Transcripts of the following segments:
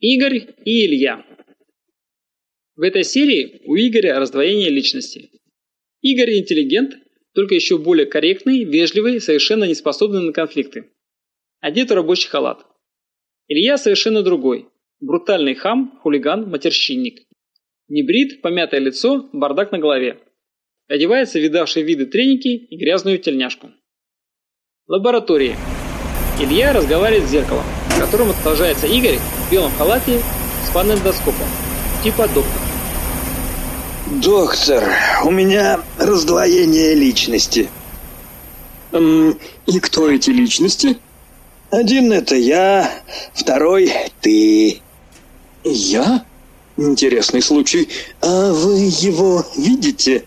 Игорь и Илья. В этой серии у Игоря раздвоение личности. Игорь интеллигент, только еще более корректный, вежливый, совершенно не способный на конфликты. Одет в рабочий халат. Илья совершенно другой. Брутальный хам, хулиган, матерщинник. Небрит, помятое лицо, бардак на голове. Одевается видавшие виды треники и грязную тельняшку. Лаборатории. Илья разговаривает с зеркалом, в котором отражается Игорь в белом халате с панендоскопом. Типа доктор. Доктор, у меня раздвоение личности. Эм, и кто эти личности? Один это я, второй ты. Я? Интересный случай. А вы его видите?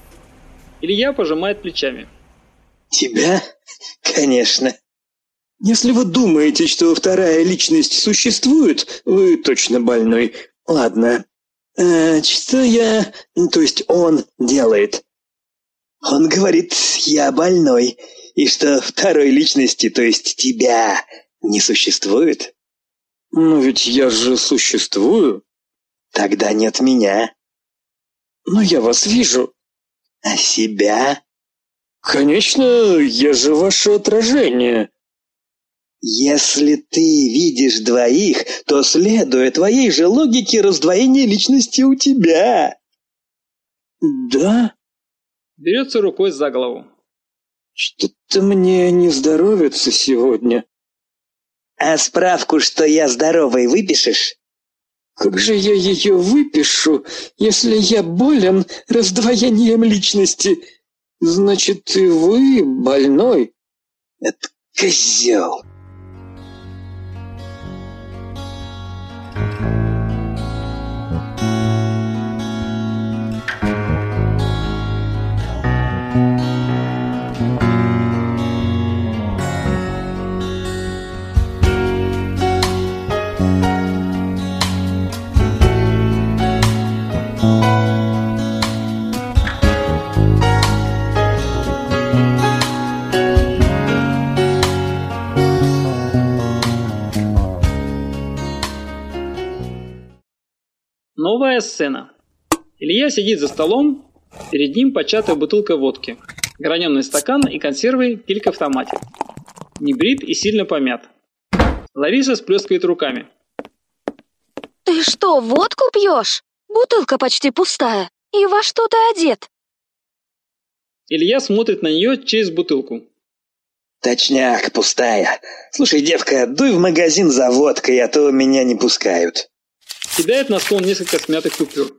Илья пожимает плечами. Тебя? Конечно. Если вы думаете, что вторая личность существует, вы точно больной. Ладно. А, что я, то есть он делает? Он говорит, я больной, и что второй личности, то есть тебя, не существует. Но ведь я же существую. Тогда нет меня. Но я вас вижу. А себя? Конечно, я же ваше отражение. Если ты видишь двоих, то, следуя твоей же логике, раздвоение личности у тебя. Да? Берется рукой за голову. Что-то мне не здоровится сегодня. А справку, что я здоровый, выпишешь? Как же я ее выпишу, если я болен раздвоением личности? Значит, и вы больной? Это козел. Новая сцена. Илья сидит за столом, перед ним початая бутылка водки, граненый стакан и консервы килька в томате. Небрит и сильно помят. Лариса сплескивает руками. Ты что, водку пьешь? Бутылка почти пустая. И во что ты одет? Илья смотрит на нее через бутылку. Точняк, пустая. Слушай, девка, дуй в магазин за водкой, а то меня не пускают. Кидает на стол несколько смятых купюр.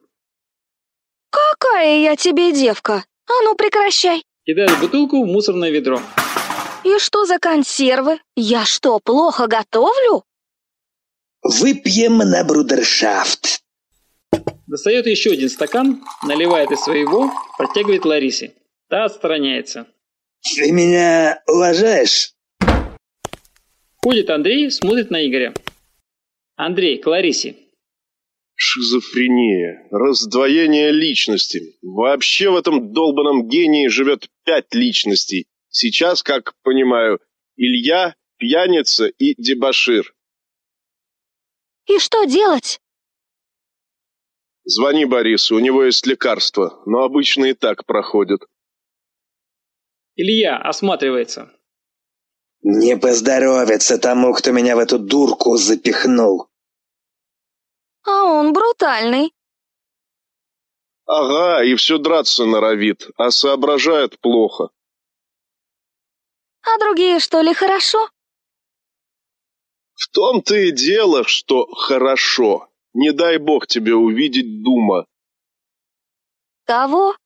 Какая я тебе девка? А ну прекращай. Кидает бутылку в мусорное ведро. И что за консервы? Я что, плохо готовлю? Выпьем на брудершафт. Достает еще один стакан, наливает из своего, протягивает Ларисе. Та отстраняется. Ты меня уважаешь? Ходит Андрей, смотрит на Игоря. Андрей, к Ларисе. Шизофрения, раздвоение личности. Вообще в этом долбанном гении живет пять личностей. Сейчас, как понимаю, Илья, пьяница и дебошир. И что делать? Звони Борису, у него есть лекарство, но обычно и так проходит. Илья осматривается. Не поздоровится тому, кто меня в эту дурку запихнул. А он брутальный. Ага, и все драться норовит, а соображает плохо. А другие что ли хорошо? В том-то и дело, что хорошо. Не дай бог тебе увидеть Дума. Кого?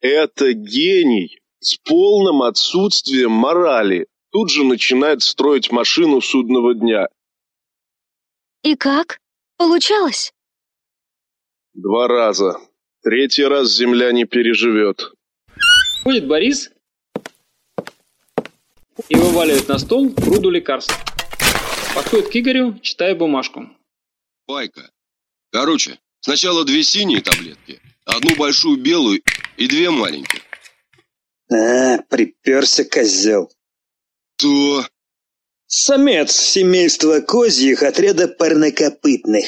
Это гений с полным отсутствием морали. Тут же начинает строить машину судного дня. И как? Получалось? Два раза. Третий раз земля не переживет. Ходит Борис и вываливает на стол груду лекарств. Подходит к Игорю, читая бумажку. Байка. Короче, сначала две синие таблетки, одну большую белую и две маленькие. А, приперся козел. То. Самец семейства козьих отряда парнокопытных.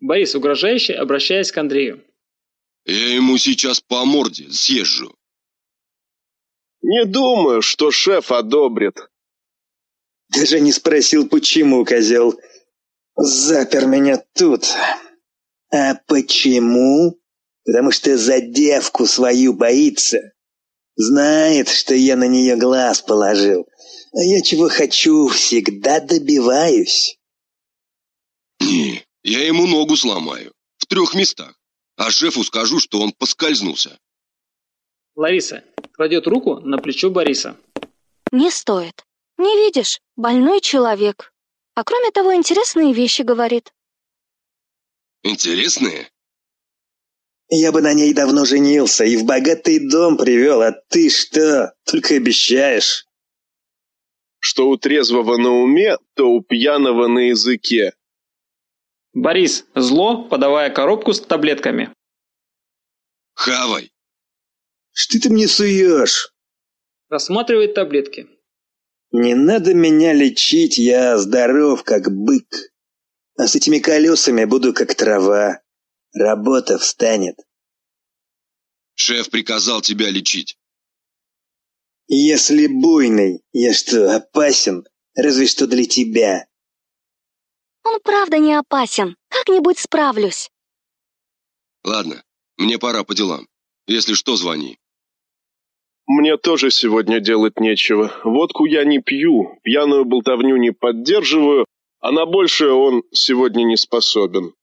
Борис, угрожающе обращаясь к Андрею. Я ему сейчас по морде съезжу. Не думаю, что шеф одобрит. Даже не спросил, почему, козел. Запер меня тут. А почему? Потому что за девку свою боится. Знает, что я на нее глаз положил. А я чего хочу, всегда добиваюсь. Не, я ему ногу сломаю. В трех местах. А шефу скажу, что он поскользнулся. Лариса кладет руку на плечо Бориса. Не стоит. Не видишь, больной человек. А кроме того, интересные вещи говорит. Интересные? Я бы на ней давно женился и в богатый дом привел, а ты что, только обещаешь? Что у трезвого на уме, то у пьяного на языке. Борис, зло, подавая коробку с таблетками. Хавай. Что ты мне суешь? Рассматривает таблетки. Не надо меня лечить, я здоров, как бык. А с этими колесами буду как трава. Работа встанет. Шеф приказал тебя лечить. Если буйный, я что, опасен? Разве что для тебя. Он правда не опасен. Как-нибудь справлюсь. Ладно, мне пора по делам. Если что, звони. Мне тоже сегодня делать нечего. Водку я не пью, пьяную болтовню не поддерживаю, а на большее он сегодня не способен.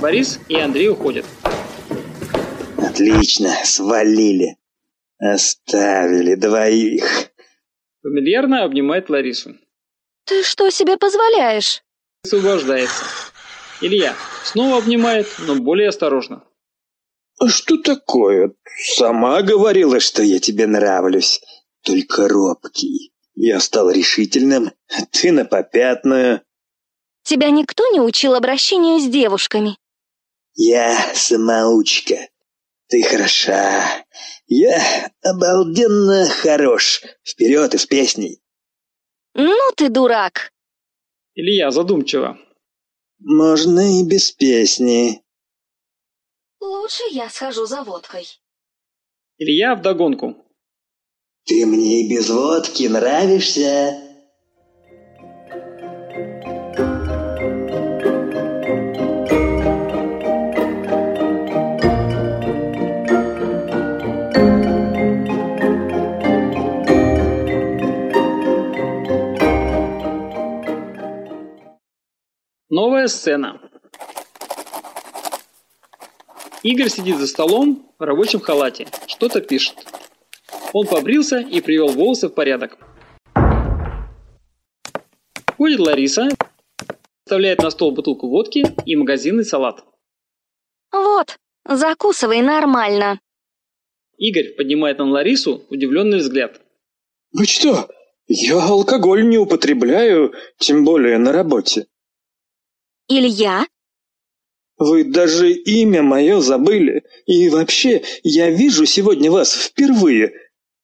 Борис и Андрей уходят. Отлично, свалили. Оставили двоих. Фамильярно обнимает Ларису. Ты что себе позволяешь? Освобождается. Илья снова обнимает, но более осторожно. А что такое? Сама говорила, что я тебе нравлюсь. Только робкий. Я стал решительным, а ты на попятную. Тебя никто не учил обращению с девушками? Я самоучка. Ты хороша. Я обалденно хорош. Вперед из песней. Ну ты дурак. Илья задумчиво. Можно и без песни. Лучше я схожу за водкой. Илья вдогонку. Ты мне и без водки нравишься. Новая сцена. Игорь сидит за столом в рабочем халате, что-то пишет. Он побрился и привел волосы в порядок. Ходит Лариса, вставляет на стол бутылку водки и магазинный салат. Вот, закусывай нормально. Игорь поднимает на Ларису удивленный взгляд. Вы что? Я алкоголь не употребляю, тем более на работе. Илья? Вы даже имя мое забыли. И вообще, я вижу сегодня вас впервые.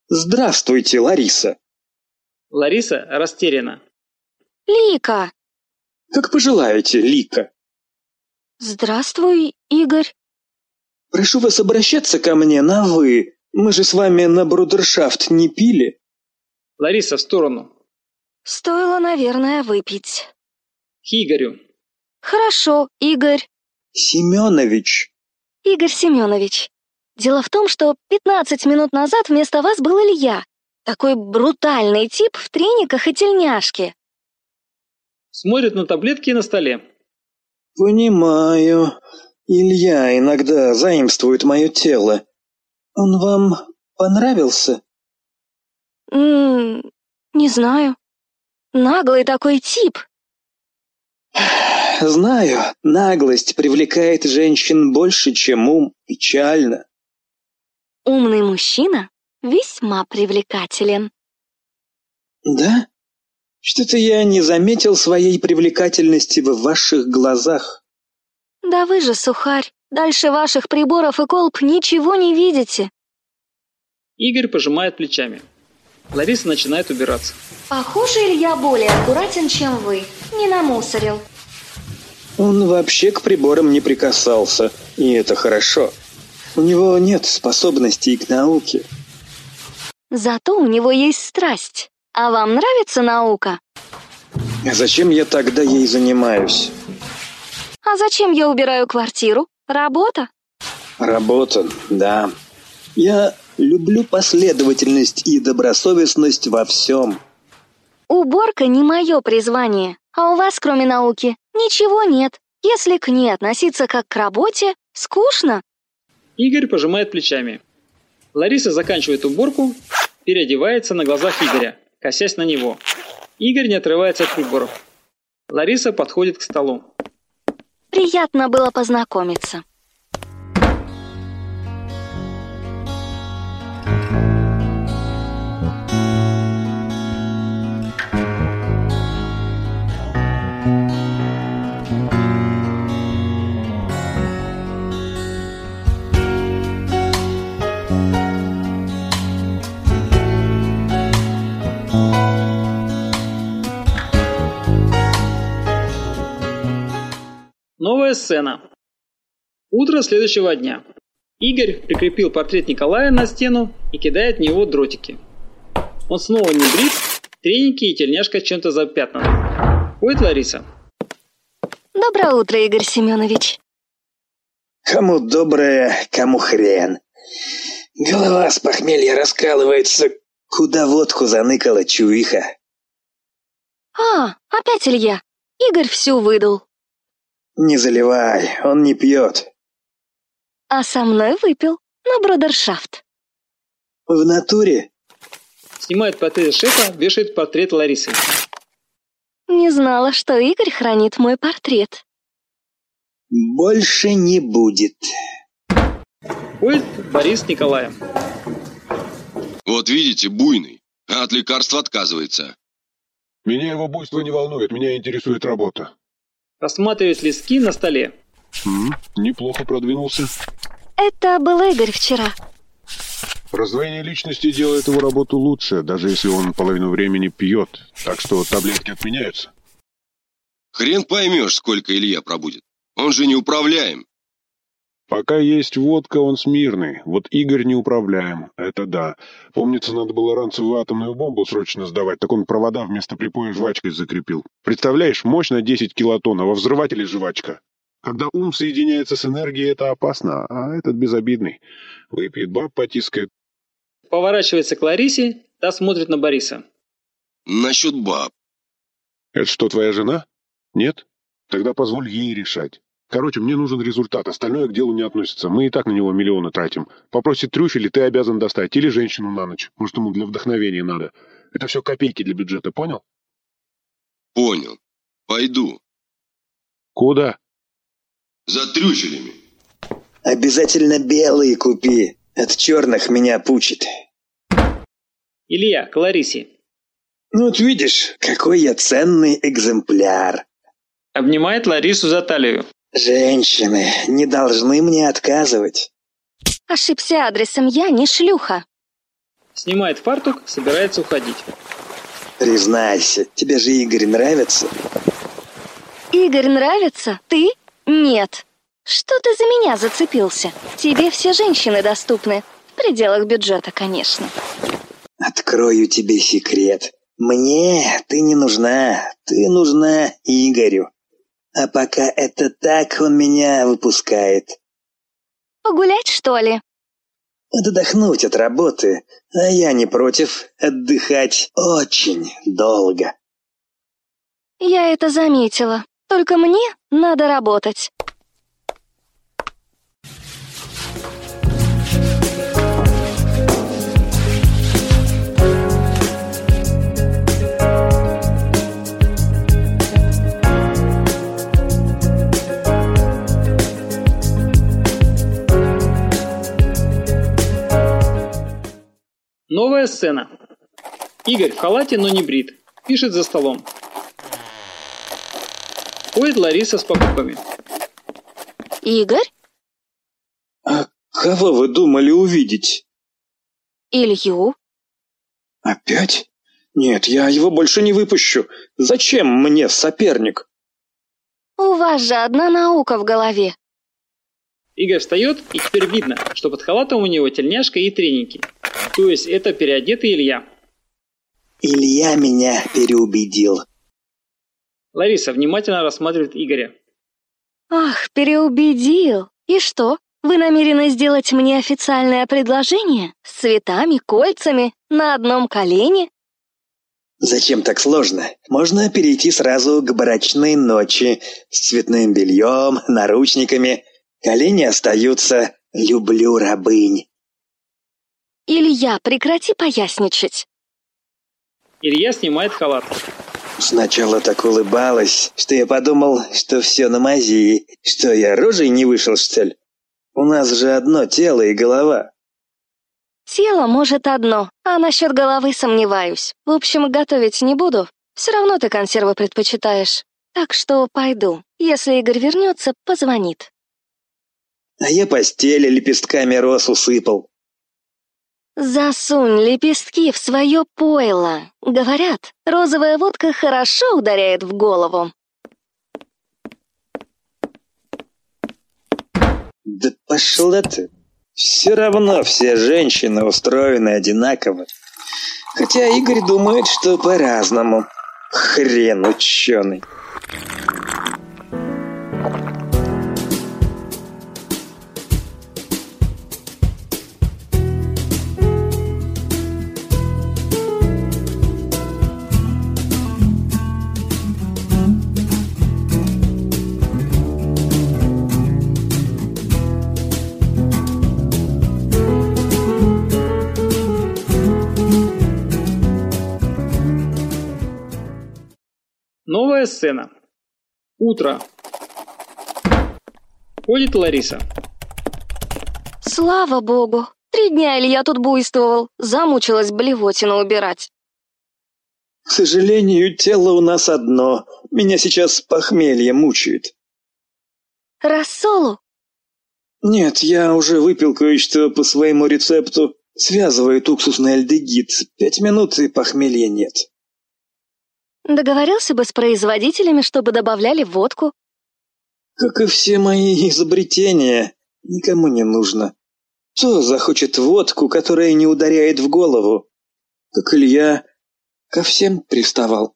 Здравствуйте, Лариса. Лариса растеряна. Лика. Как пожелаете, Лика. Здравствуй, Игорь. Прошу вас обращаться ко мне на «вы». Мы же с вами на брудершафт не пили. Лариса в сторону. Стоило, наверное, выпить. К Игорю. Хорошо, Игорь. Семенович. Игорь Семенович. Дело в том, что 15 минут назад вместо вас был Илья. Такой брутальный тип в трениках и тельняшке. Смотрит на таблетки на столе. Понимаю. Илья иногда заимствует мое тело. Он вам понравился? М -м, не знаю. Наглый такой тип. Знаю, наглость привлекает женщин больше, чем ум. Печально. Умный мужчина весьма привлекателен. Да? Что-то я не заметил своей привлекательности в ваших глазах. Да вы же, сухарь, дальше ваших приборов и колб ничего не видите. Игорь пожимает плечами. Лариса начинает убираться. Похоже, Илья более аккуратен, чем вы. Не намусорил. Он вообще к приборам не прикасался, и это хорошо. У него нет способностей к науке. Зато у него есть страсть. А вам нравится наука? А зачем я тогда ей занимаюсь? А зачем я убираю квартиру? Работа? Работа, да. Я люблю последовательность и добросовестность во всем. Уборка не мое призвание. А у вас, кроме науки, ничего нет. Если к ней относиться как к работе, скучно. Игорь пожимает плечами. Лариса заканчивает уборку, переодевается на глазах Игоря, косясь на него. Игорь не отрывается от приборов. Лариса подходит к столу. Приятно было познакомиться. Новая сцена. Утро следующего дня. Игорь прикрепил портрет Николая на стену и кидает в него дротики. Он снова не брит, треники и тельняшка чем-то запятнаны. Ходит Лариса. Доброе утро, Игорь Семенович. Кому доброе, кому хрен. Голова с похмелья раскалывается. Куда водку заныкала чуиха. А, опять Илья. Игорь всю выдал. Не заливай, он не пьет. А со мной выпил на бродершафт. В натуре? Снимает портрет шефа, вешает портрет Ларисы. Не знала, что Игорь хранит мой портрет. Больше не будет. Ходит Борис с Николаем. Вот видите, буйный. А от лекарства отказывается. Меня его буйство не волнует, меня интересует работа. Рассматривает листки на столе. М, неплохо продвинулся. Это был Игорь вчера. Раздвоение личности делает его работу лучше, даже если он половину времени пьет. Так что таблетки отменяются. Хрен поймешь, сколько Илья пробудет. Он же не управляем. Пока есть водка, он смирный. Вот Игорь неуправляем. Это да. Помнится, надо было ранцевую атомную бомбу срочно сдавать, так он провода вместо припоя жвачкой закрепил. Представляешь, мощь на 10 килотонн, а во взрывателе жвачка. Когда ум соединяется с энергией, это опасно, а этот безобидный. Выпьет баб, потискает. Поворачивается к Ларисе, та смотрит на Бориса. Насчет баб. Это что, твоя жена? Нет? Тогда позволь ей решать. Короче, мне нужен результат, остальное к делу не относится. Мы и так на него миллионы тратим. Попросит трюфель, ты обязан достать. Или женщину на ночь. Может, ему для вдохновения надо. Это все копейки для бюджета, понял? Понял. Пойду. Куда? За трюфелями. Обязательно белые купи. От черных меня пучит. Илья, к Ларисе. Ну вот видишь, какой я ценный экземпляр. Обнимает Ларису за талию. Женщины не должны мне отказывать. Ошибся адресом, я не шлюха. Снимает фартук, собирается уходить. Признайся, тебе же Игорь нравится? Игорь нравится? Ты? Нет. Что ты за меня зацепился? Тебе все женщины доступны. В пределах бюджета, конечно. Открою тебе секрет. Мне ты не нужна, ты нужна Игорю. А пока это так, он меня выпускает. Погулять, что ли? Отдохнуть от работы, а я не против отдыхать очень долго. Я это заметила. Только мне надо работать. Сцена. Игорь в халате, но не брит. Пишет за столом. Ходит Лариса с покупками. Игорь? А кого вы думали увидеть? Илью? Опять? Нет, я его больше не выпущу. Зачем мне соперник? У вас же одна наука в голове. Игорь встает, и теперь видно, что под халатом у него тельняшка и треники. То есть это переодетый Илья. Илья меня переубедил. Лариса внимательно рассматривает Игоря. Ах, переубедил. И что? Вы намерены сделать мне официальное предложение? С цветами, кольцами, на одном колене? Зачем так сложно? Можно перейти сразу к брачной ночи с цветным бельем, наручниками. Колени остаются «люблю рабынь». Илья, прекрати поясничать. Илья снимает халат. Сначала так улыбалась, что я подумал, что все на мази, что я рожей не вышел, что ли. У нас же одно тело и голова. Тело может одно, а насчет головы сомневаюсь. В общем, готовить не буду. Все равно ты консервы предпочитаешь. Так что пойду. Если Игорь вернется, позвонит. А я постели лепестками роз усыпал. Засунь лепестки в свое пойло. Говорят, розовая водка хорошо ударяет в голову. Да пошла ты. Все равно все женщины устроены одинаково. Хотя Игорь думает, что по-разному. Хрен ученый. Новая сцена. Утро. Ходит Лариса. Слава богу. Три дня Илья тут буйствовал. Замучилась блевотину убирать. К сожалению, тело у нас одно. Меня сейчас похмелье мучает. Рассолу? Нет, я уже выпил кое-что по своему рецепту. Связывает уксусный альдегид. Пять минут и похмелья нет. Договорился бы с производителями, чтобы добавляли водку. Как и все мои изобретения, никому не нужно. Кто захочет водку, которая не ударяет в голову? Как Илья ко всем приставал.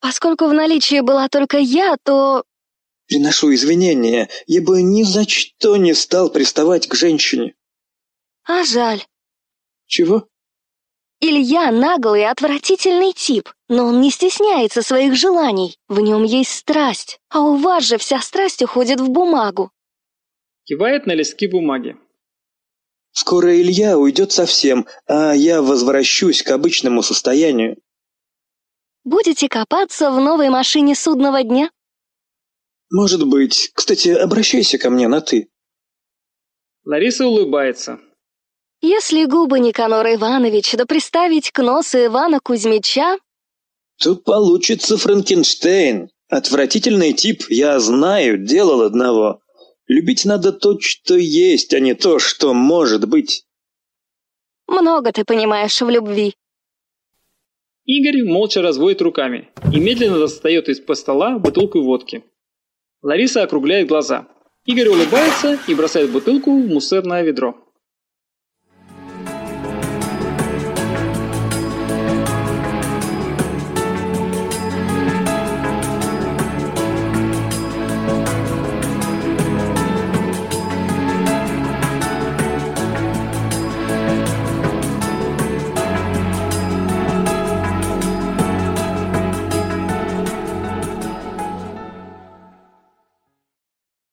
Поскольку в наличии была только я, то... Приношу извинения, я бы ни за что не стал приставать к женщине. А жаль. Чего? Илья наглый и отвратительный тип, но он не стесняется своих желаний. В нем есть страсть, а у вас же вся страсть уходит в бумагу. Кивает на листки бумаги. Скоро Илья уйдет совсем, а я возвращусь к обычному состоянию. Будете копаться в новой машине судного дня? Может быть. Кстати, обращайся ко мне на «ты». Лариса улыбается. Если губы Никанора Ивановича да приставить к носу Ивана Кузьмича, то получится Франкенштейн. Отвратительный тип, я знаю, делал одного. Любить надо то, что есть, а не то, что может быть. много ты понимаешь в любви. Игорь молча разводит руками и медленно достает из-под стола бутылку водки. Лариса округляет глаза. Игорь улыбается и бросает бутылку в мусорное ведро.